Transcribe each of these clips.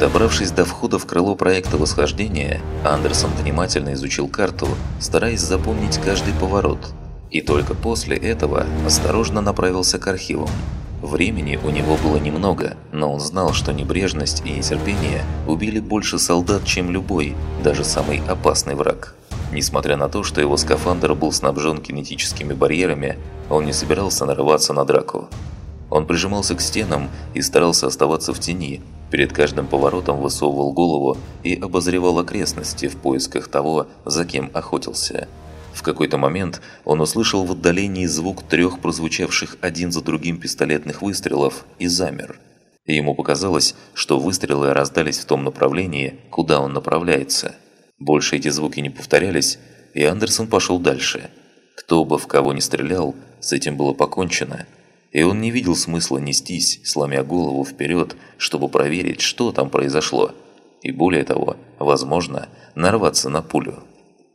Добравшись до входа в крыло проекта восхождения, Андерсон внимательно изучил карту, стараясь запомнить каждый поворот. И только после этого осторожно направился к архивам. Времени у него было немного, но он знал, что небрежность и нетерпение убили больше солдат, чем любой, даже самый опасный враг. Несмотря на то, что его скафандр был снабжен кинетическими барьерами, он не собирался нарываться на драку. Он прижимался к стенам и старался оставаться в тени, перед каждым поворотом высовывал голову и обозревал окрестности в поисках того, за кем охотился. В какой-то момент он услышал в отдалении звук трех прозвучавших один за другим пистолетных выстрелов и замер. И ему показалось, что выстрелы раздались в том направлении, куда он направляется. Больше эти звуки не повторялись, и Андерсон пошел дальше. Кто бы в кого ни стрелял, с этим было покончено. И он не видел смысла нестись, сломя голову вперед, чтобы проверить, что там произошло. И более того, возможно, нарваться на пулю.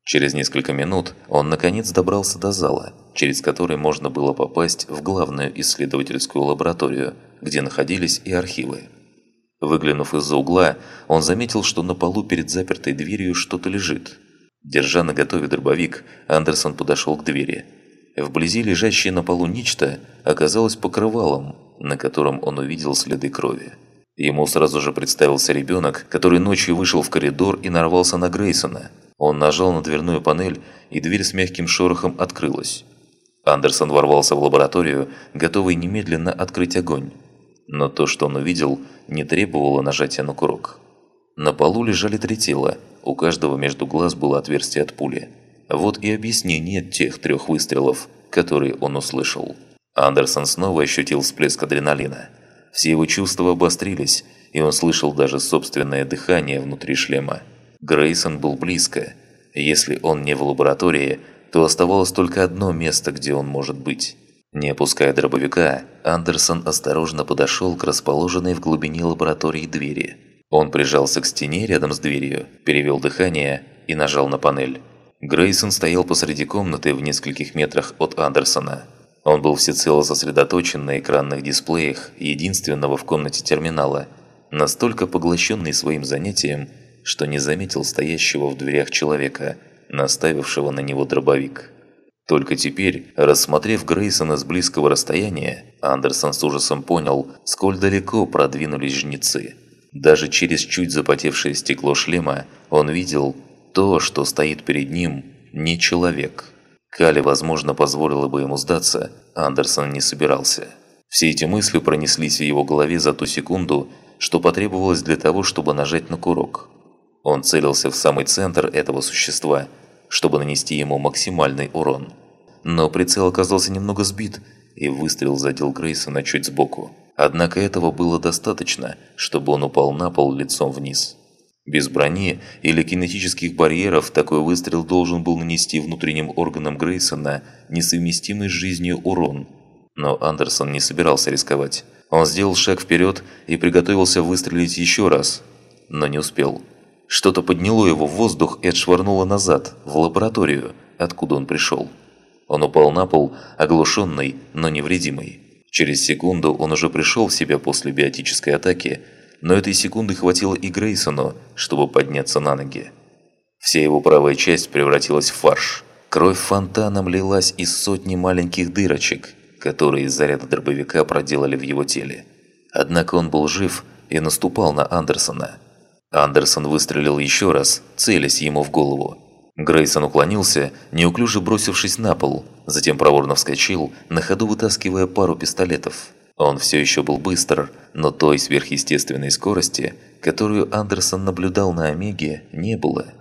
Через несколько минут он наконец добрался до зала, через который можно было попасть в главную исследовательскую лабораторию, где находились и архивы. Выглянув из-за угла, он заметил, что на полу перед запертой дверью что-то лежит. Держа на готове дробовик, Андерсон подошел к двери. Вблизи лежащее на полу нечто оказалось покрывалом, на котором он увидел следы крови. Ему сразу же представился ребенок, который ночью вышел в коридор и нарвался на Грейсона – он нажал на дверную панель, и дверь с мягким шорохом открылась. Андерсон ворвался в лабораторию, готовый немедленно открыть огонь. Но то, что он увидел, не требовало нажатия на курок. На полу лежали три тела, у каждого между глаз было отверстие от пули. Вот и объяснение тех трех выстрелов, которые он услышал. Андерсон снова ощутил всплеск адреналина. Все его чувства обострились, и он слышал даже собственное дыхание внутри шлема. Грейсон был близко. Если он не в лаборатории, то оставалось только одно место, где он может быть. Не опуская дробовика, Андерсон осторожно подошел к расположенной в глубине лаборатории двери. Он прижался к стене рядом с дверью, перевел дыхание и нажал на панель. Грейсон стоял посреди комнаты в нескольких метрах от Андерсона. Он был всецело сосредоточен на экранных дисплеях единственного в комнате терминала, настолько поглощенный своим занятием, что не заметил стоящего в дверях человека, наставившего на него дробовик. Только теперь, рассмотрев Грейсона с близкого расстояния, Андерсон с ужасом понял, сколь далеко продвинулись жнецы. Даже через чуть запотевшее стекло шлема он видел то, что стоит перед ним, не человек. Кали, возможно, позволила бы ему сдаться, Андерсон не собирался. Все эти мысли пронеслись в его голове за ту секунду, что потребовалось для того, чтобы нажать на курок. Он целился в самый центр этого существа, чтобы нанести ему максимальный урон. Но прицел оказался немного сбит, и выстрел задел Грейсона чуть сбоку. Однако этого было достаточно, чтобы он упал на пол лицом вниз. Без брони или кинетических барьеров такой выстрел должен был нанести внутренним органам Грейсона несовместимый с жизнью урон. Но Андерсон не собирался рисковать. Он сделал шаг вперед и приготовился выстрелить еще раз, но не успел. Что-то подняло его в воздух и отшвырнуло назад, в лабораторию, откуда он пришел. Он упал на пол, оглушенный, но невредимый. Через секунду он уже пришел в себя после биотической атаки, но этой секунды хватило и Грейсону, чтобы подняться на ноги. Вся его правая часть превратилась в фарш. Кровь фонтаном лилась из сотни маленьких дырочек, которые из заряда дробовика проделали в его теле. Однако он был жив и наступал на Андерсона – Андерсон выстрелил еще раз, целясь ему в голову. Грейсон уклонился, неуклюже бросившись на пол, затем проворно вскочил, на ходу вытаскивая пару пистолетов. Он все еще был быстр, но той сверхъестественной скорости, которую Андерсон наблюдал на Омеге, не было.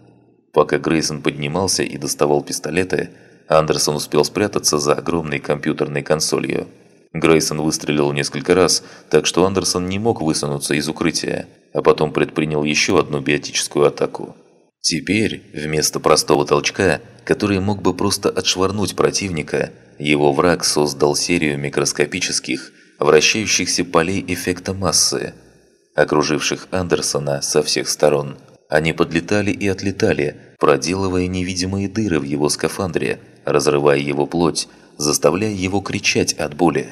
Пока Грейсон поднимался и доставал пистолеты, Андерсон успел спрятаться за огромной компьютерной консолью. Грейсон выстрелил несколько раз, так что Андерсон не мог высунуться из укрытия, а потом предпринял еще одну биотическую атаку. Теперь, вместо простого толчка, который мог бы просто отшвырнуть противника, его враг создал серию микроскопических, вращающихся полей эффекта массы, окруживших Андерсона со всех сторон. Они подлетали и отлетали, проделывая невидимые дыры в его скафандре, разрывая его плоть, заставляя его кричать от боли.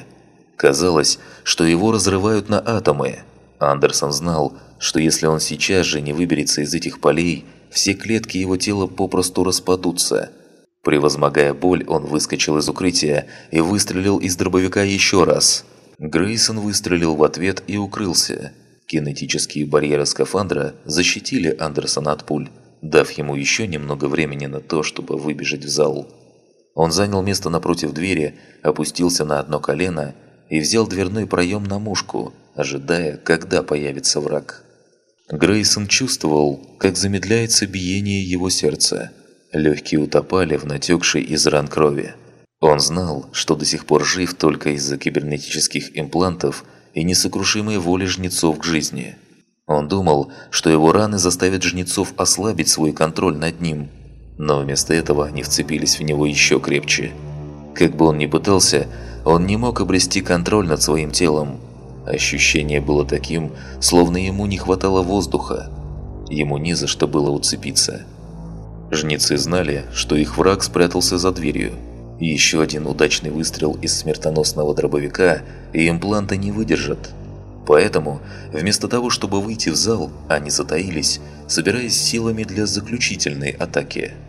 Казалось, что его разрывают на атомы. Андерсон знал, что если он сейчас же не выберется из этих полей, все клетки его тела попросту распадутся. Превозмогая боль, он выскочил из укрытия и выстрелил из дробовика еще раз. Грейсон выстрелил в ответ и укрылся. Кинетические барьеры скафандра защитили Андерсона от пуль, дав ему еще немного времени на то, чтобы выбежать в зал. Он занял место напротив двери, опустился на одно колено и взял дверной проем на мушку, ожидая, когда появится враг. Грейсон чувствовал, как замедляется биение его сердца. Легкие утопали в натекшей из ран крови. Он знал, что до сих пор жив только из-за кибернетических имплантов и несокрушимой воли жнецов к жизни. Он думал, что его раны заставят жнецов ослабить свой контроль над ним, но вместо этого они вцепились в него еще крепче. Как бы он ни пытался, он не мог обрести контроль над своим телом. Ощущение было таким, словно ему не хватало воздуха. Ему не за что было уцепиться. Жнецы знали, что их враг спрятался за дверью. Еще один удачный выстрел из смертоносного дробовика, и импланты не выдержат. Поэтому, вместо того, чтобы выйти в зал, они затаились, собираясь силами для заключительной атаки –